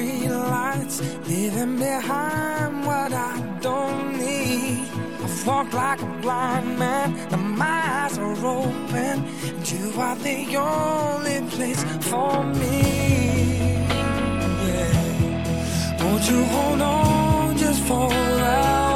Under street lights, leaving behind what I don't need. I've walked like a blind man, and my eyes are open, and you are the only place for me. Yeah. Won't you hold on just for a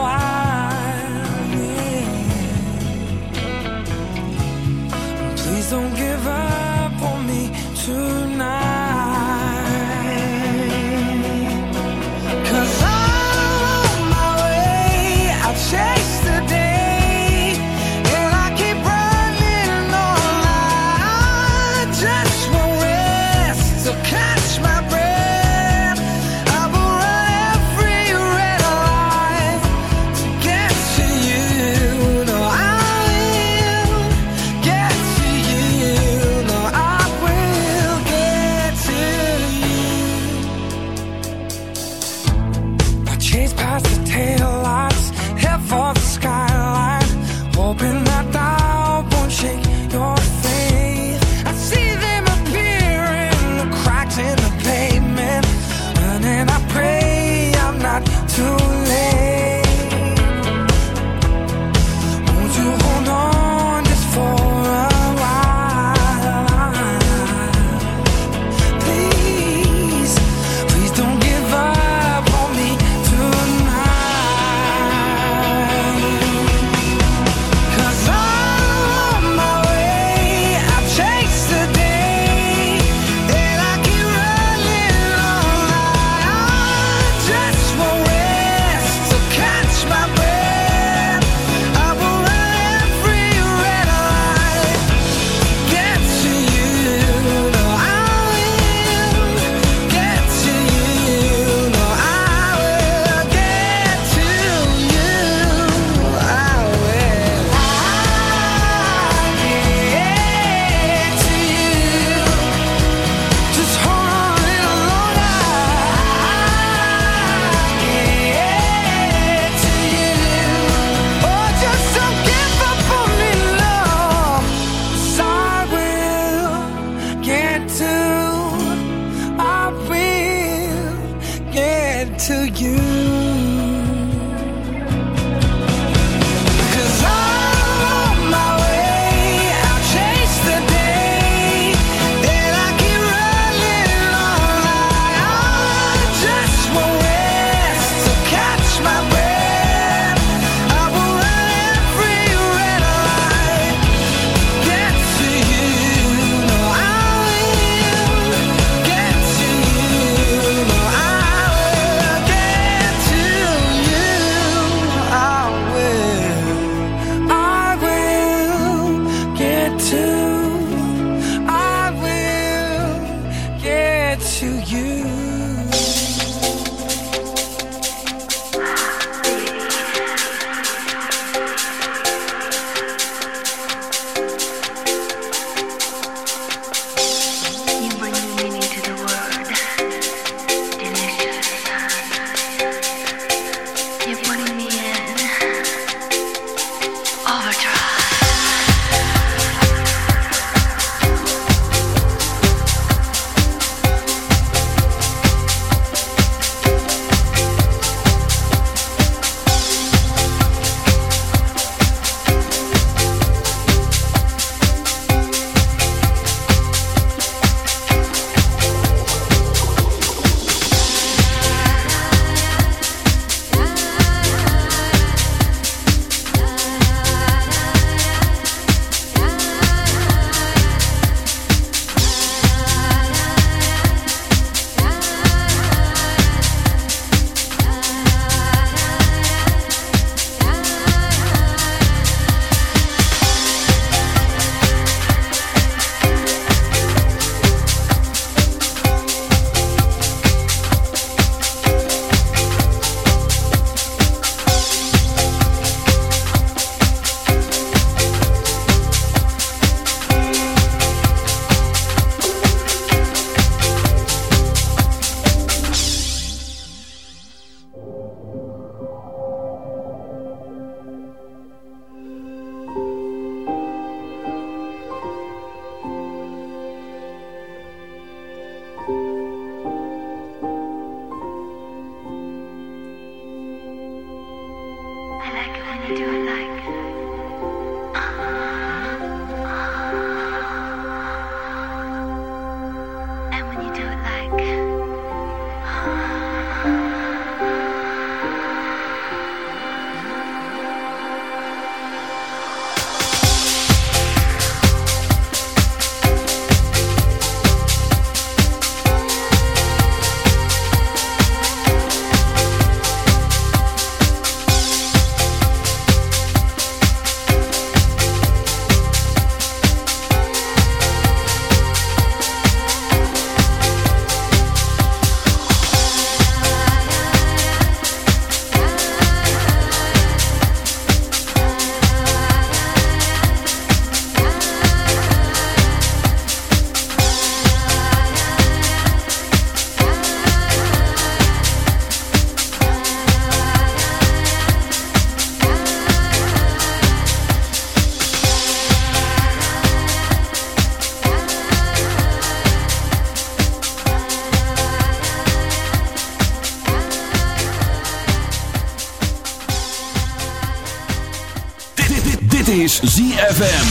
ZFM.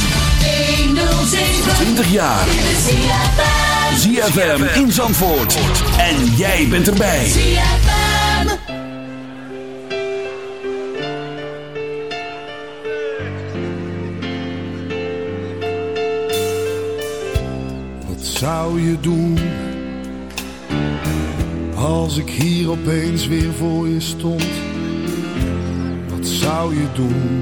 20 jaar. ZFM in Zandvoort. En jij bent erbij. ZFM. Wat zou je doen als ik hier opeens weer voor je stond? Wat zou je doen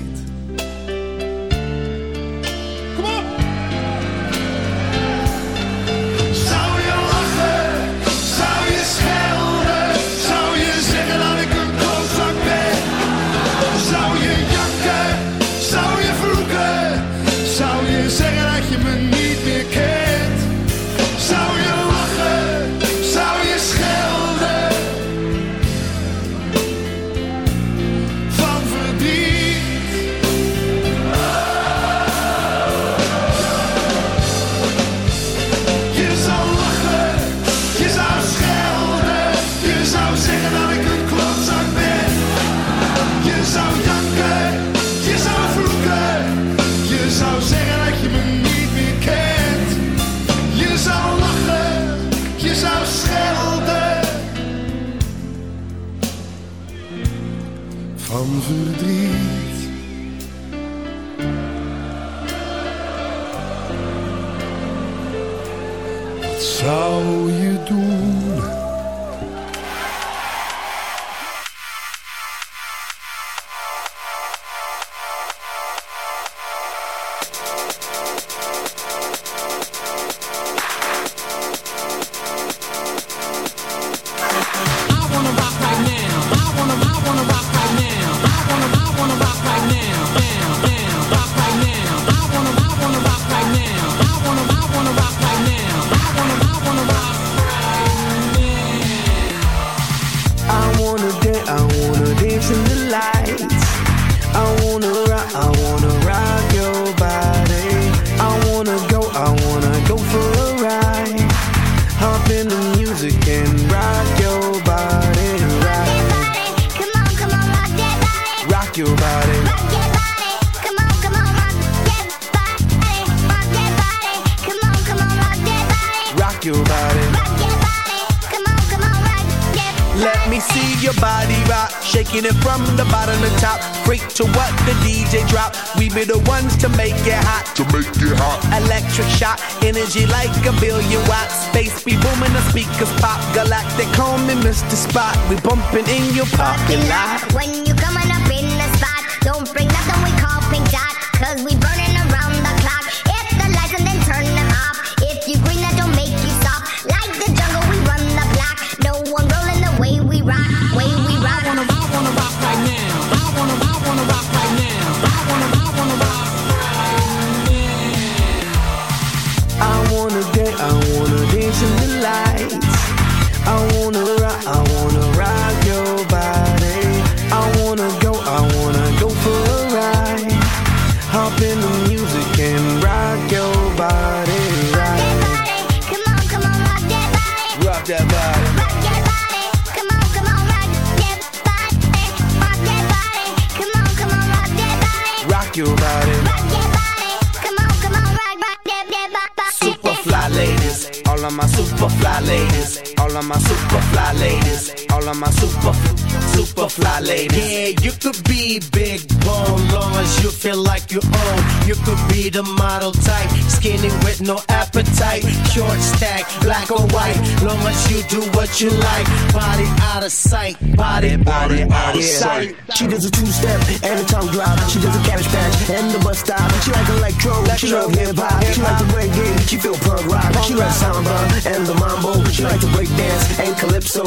no appetite. Short stack, black or white, long as you do what you like. Body out of sight, body, body, body out of sight. She does a two step and a tongue drop. She does a cabbage patch and a bus stop. She like electro, electro she love hip hop. She like the reggae, she feel punk rock. She like samba and the mambo. She like to break dance and calypso.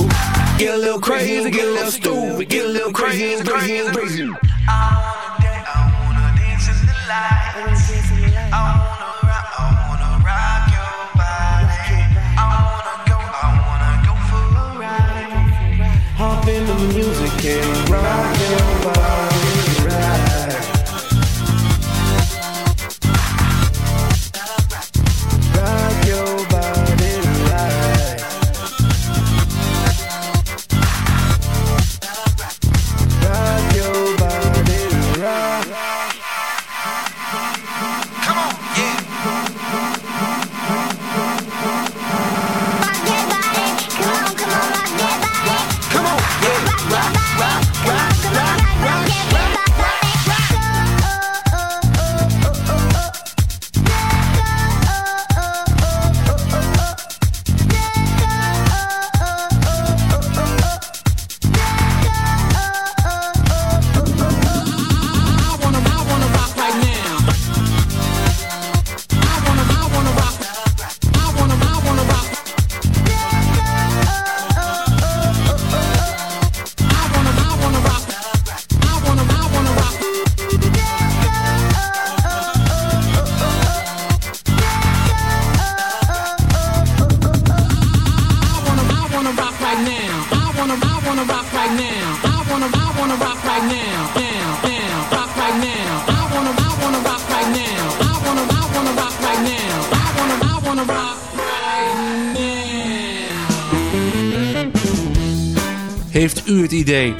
Get a little crazy, get a little stupid, get a little crazy, crazy, crazy. crazy. Yeah.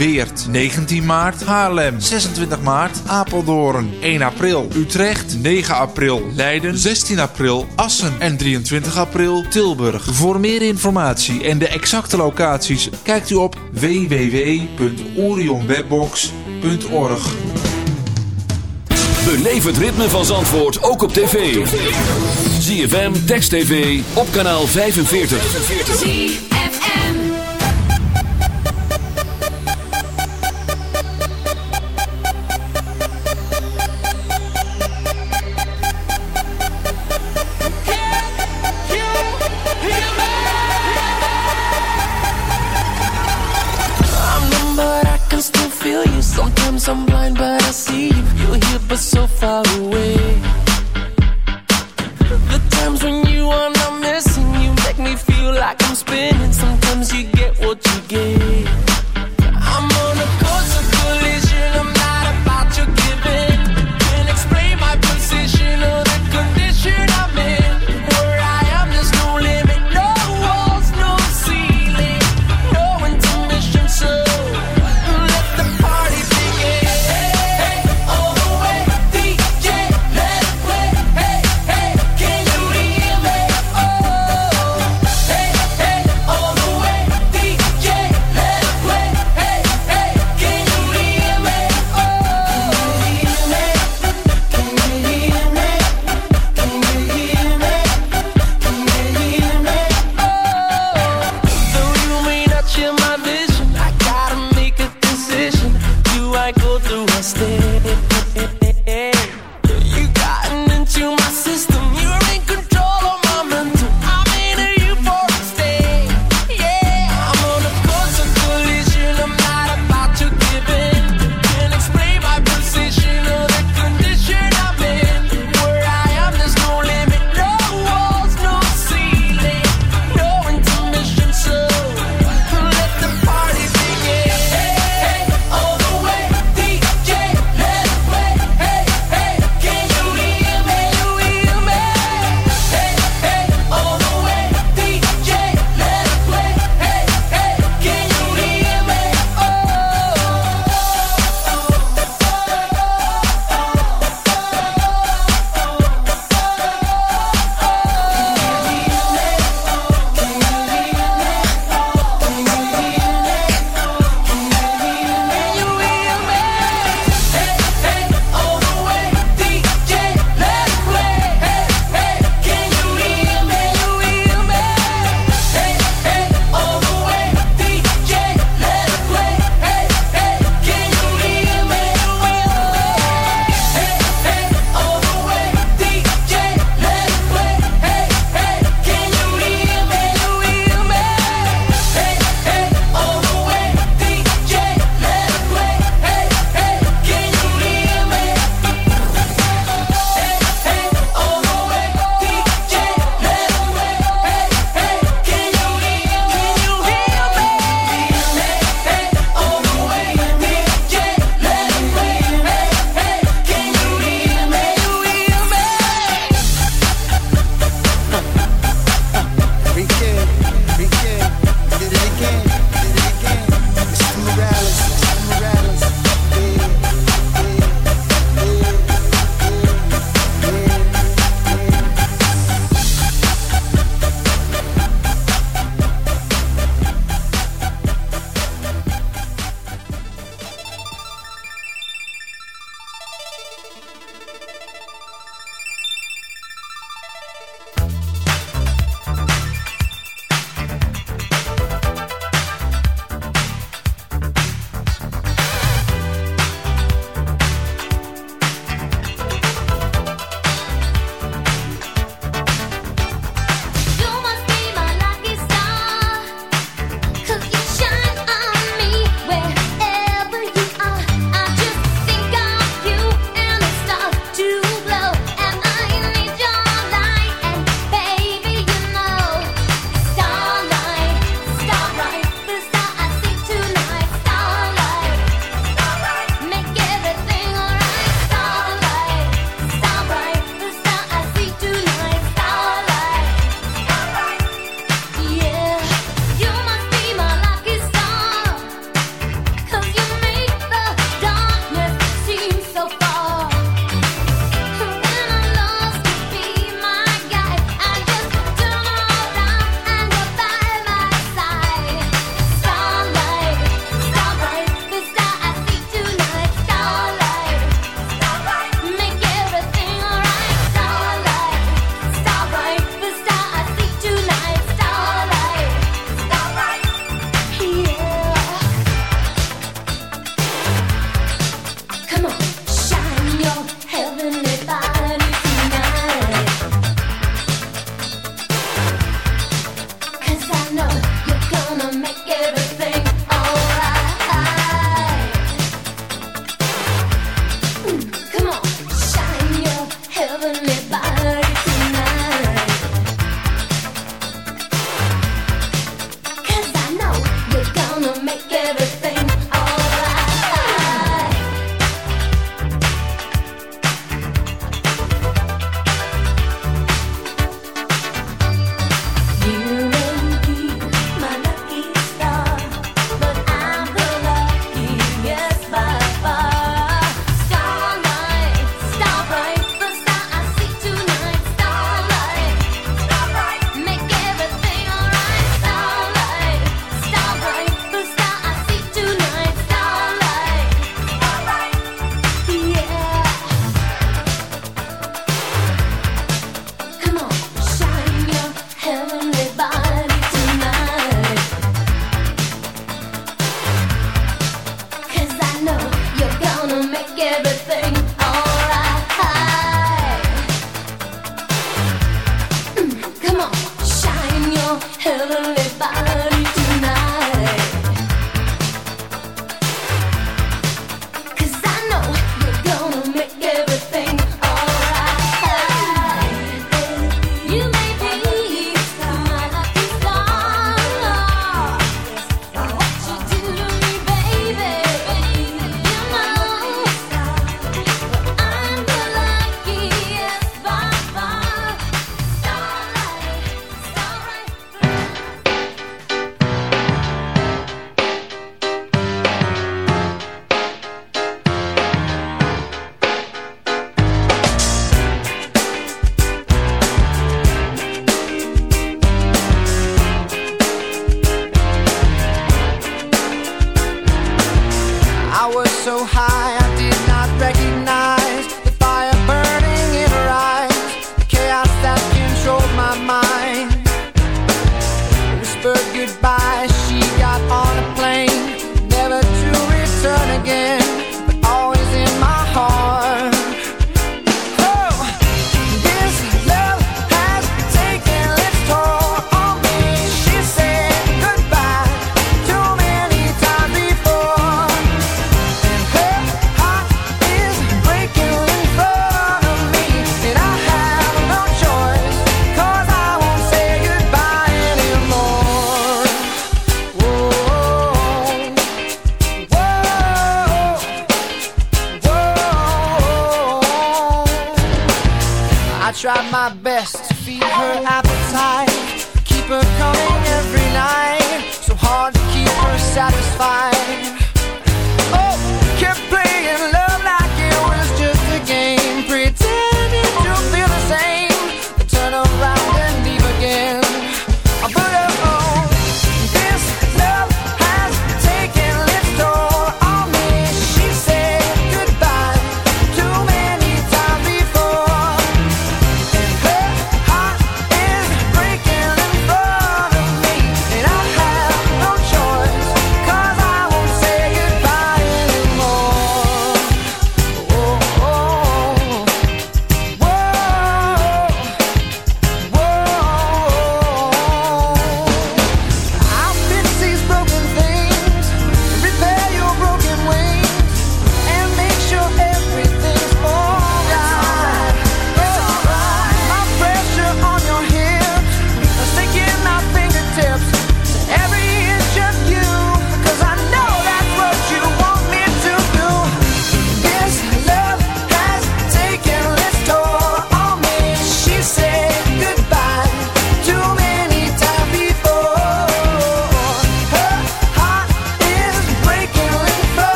19 maart Haarlem. 26 maart Apeldoorn. 1 april Utrecht. 9 april Leiden. 16 april Assen. En 23 april Tilburg. Voor meer informatie en de exacte locaties kijkt u op www.orionwebbox.org. Beleef het ritme van Zandvoort ook op tv. ZFM, Text TV, op kanaal 45.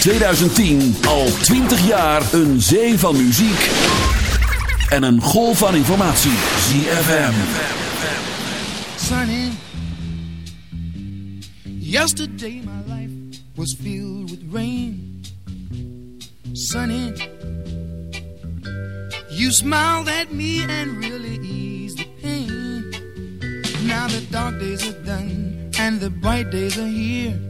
2010 al 20 jaar een zee van muziek en een golf van informatie. ZFM. sunny. Yesterday my life was filled with rain. Sunny, you smiled at me and really eased the pain. Now the dark days are done and the bright days are here.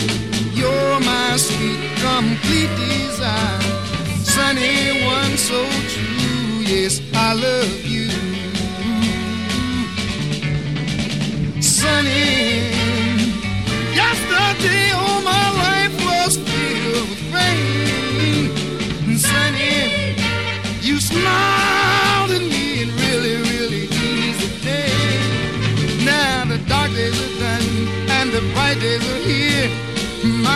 Sweet, complete desire. Sunny, one so true. Yes, I love you. Sunny, yesterday all my life was filled with rain. Sunny, you smiled at me and really, really eased the day. Now the dark days are done and the bright days are here.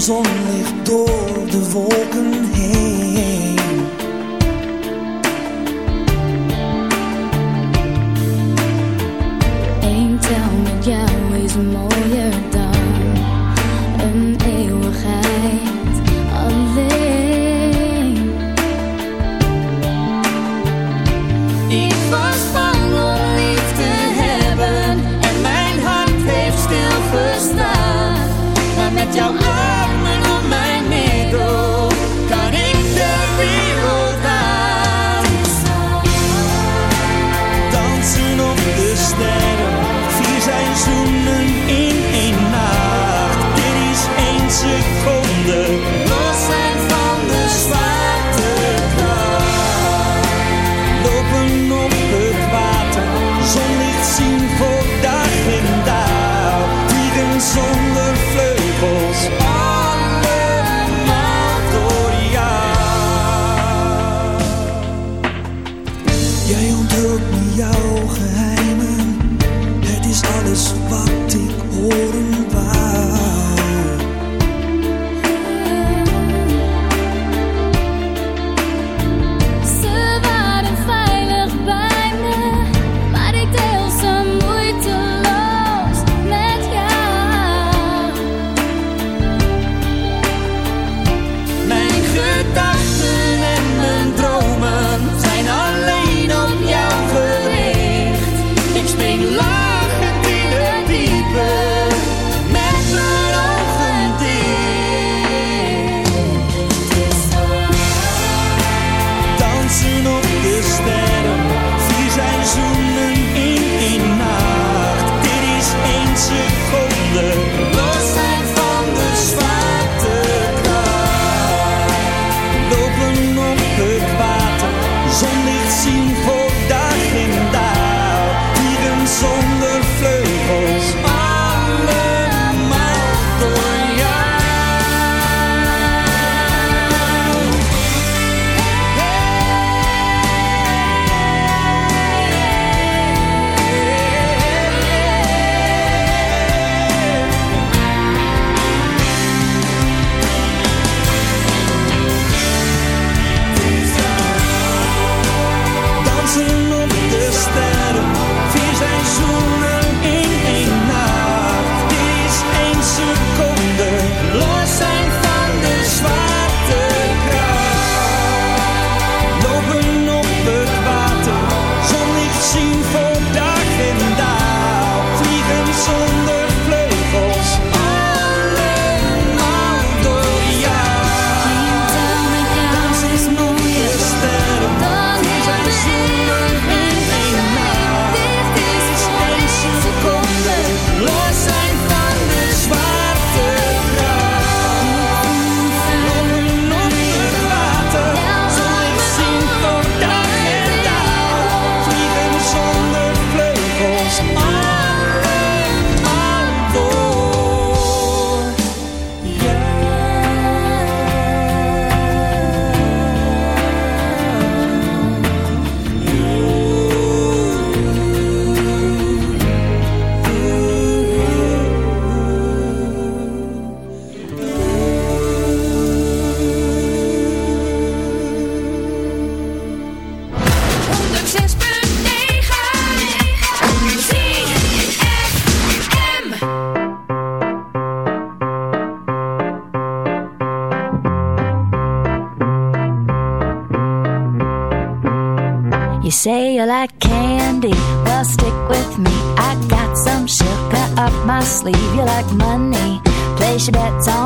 Zonlicht door de wolken heen. sleeve. You like money, place your bets on.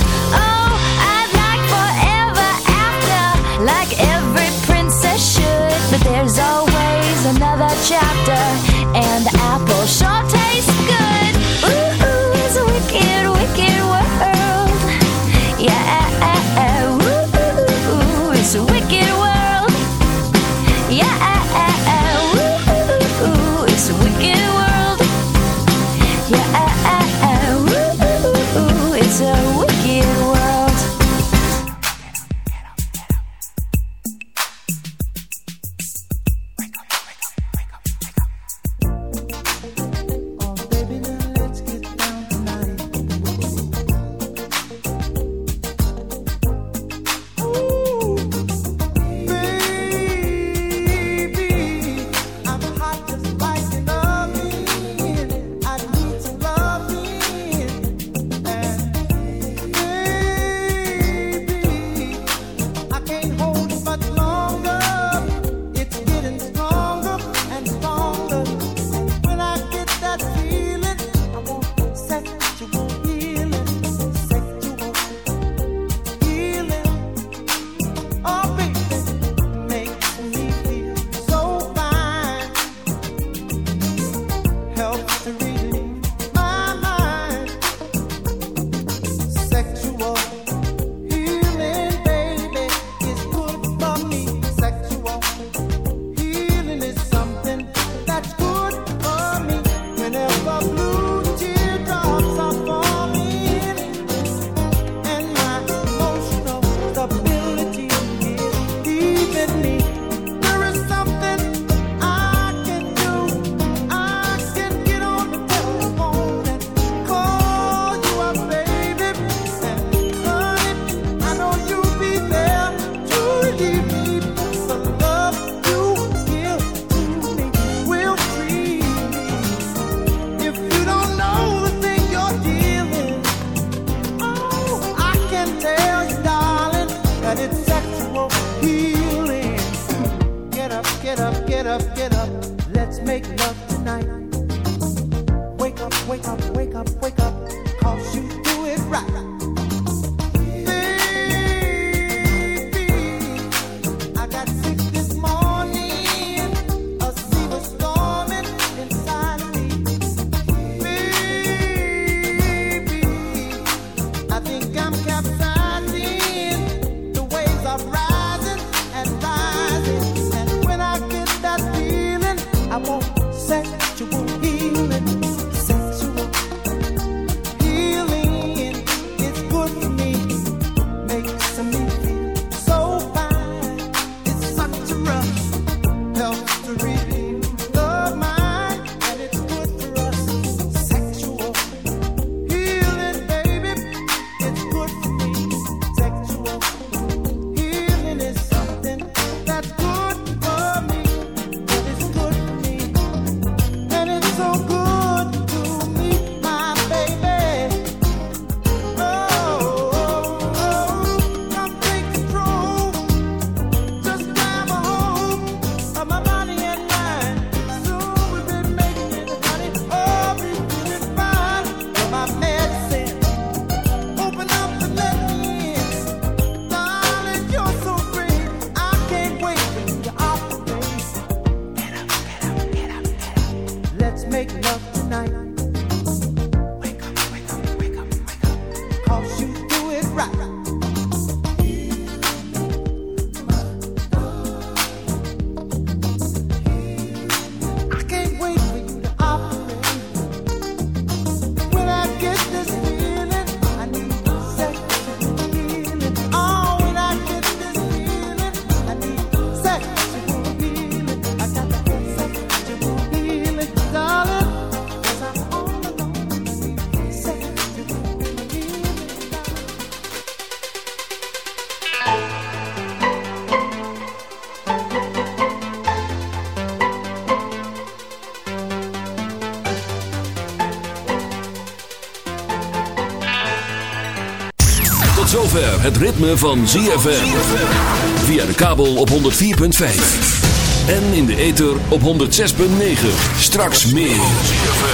show. Het ritme van ZFM. Via de kabel op 104.5. En in de ether op 106.9. Straks meer.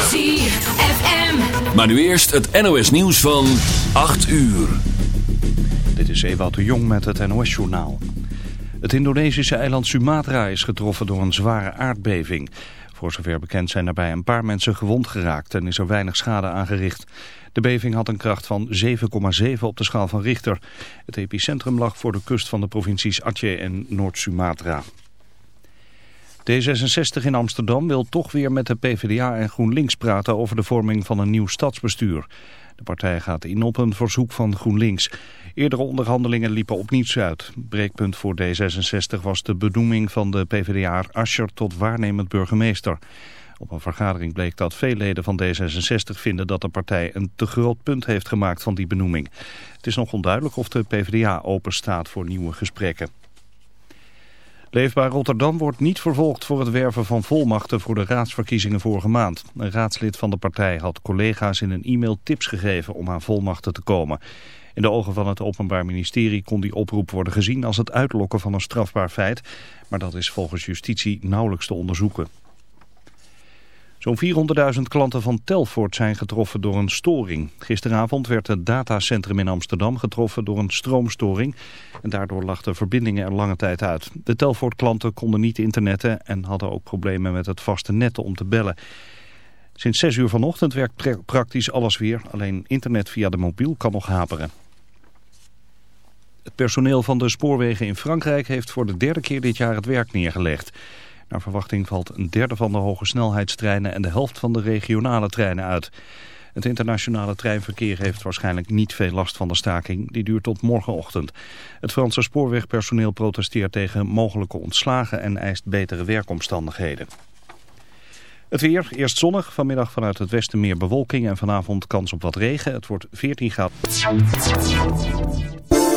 ZFM. Maar nu eerst het NOS nieuws van 8 uur. Dit is Ewout de Jong met het NOS-journaal. Het Indonesische eiland Sumatra is getroffen door een zware aardbeving. Voor zover bekend zijn daarbij een paar mensen gewond geraakt en is er weinig schade aangericht. De beving had een kracht van 7,7 op de schaal van Richter. Het epicentrum lag voor de kust van de provincies Aceh en Noord-Sumatra. D66 in Amsterdam wil toch weer met de PvdA en GroenLinks praten over de vorming van een nieuw stadsbestuur. De partij gaat in op een verzoek van GroenLinks. Eerdere onderhandelingen liepen op niets uit. Breekpunt voor D66 was de benoeming van de PvdA Ascher tot waarnemend burgemeester. Op een vergadering bleek dat veel leden van D66 vinden dat de partij een te groot punt heeft gemaakt van die benoeming. Het is nog onduidelijk of de PvdA open staat voor nieuwe gesprekken. Leefbaar Rotterdam wordt niet vervolgd voor het werven van volmachten voor de raadsverkiezingen vorige maand. Een raadslid van de partij had collega's in een e-mail tips gegeven om aan volmachten te komen. In de ogen van het Openbaar Ministerie kon die oproep worden gezien als het uitlokken van een strafbaar feit. Maar dat is volgens justitie nauwelijks te onderzoeken. Zo'n 400.000 klanten van Telfort zijn getroffen door een storing. Gisteravond werd het datacentrum in Amsterdam getroffen door een stroomstoring. En daardoor lag de verbindingen er lange tijd uit. De Telfort klanten konden niet internetten en hadden ook problemen met het vaste net om te bellen. Sinds 6 uur vanochtend werkt pra- praktisch alles weer. Alleen internet via de mobiel kan nog haperen. Het personeel van de spoorwegen in Frankrijk heeft voor de derde keer dit jaar het werk neergelegd. Naar verwachting valt een derde van de hoge snelheidstreinen en de helft van de regionale treinen uit. Het internationale treinverkeer heeft waarschijnlijk niet veel last van de staking. Die duurt tot morgenochtend. Het Franse spoorwegpersoneel protesteert tegen mogelijke ontslagen en eist betere werkomstandigheden. Het weer, eerst zonnig, vanmiddag vanuit het westen meer bewolking en vanavond kans op wat regen. Het wordt 14 graden.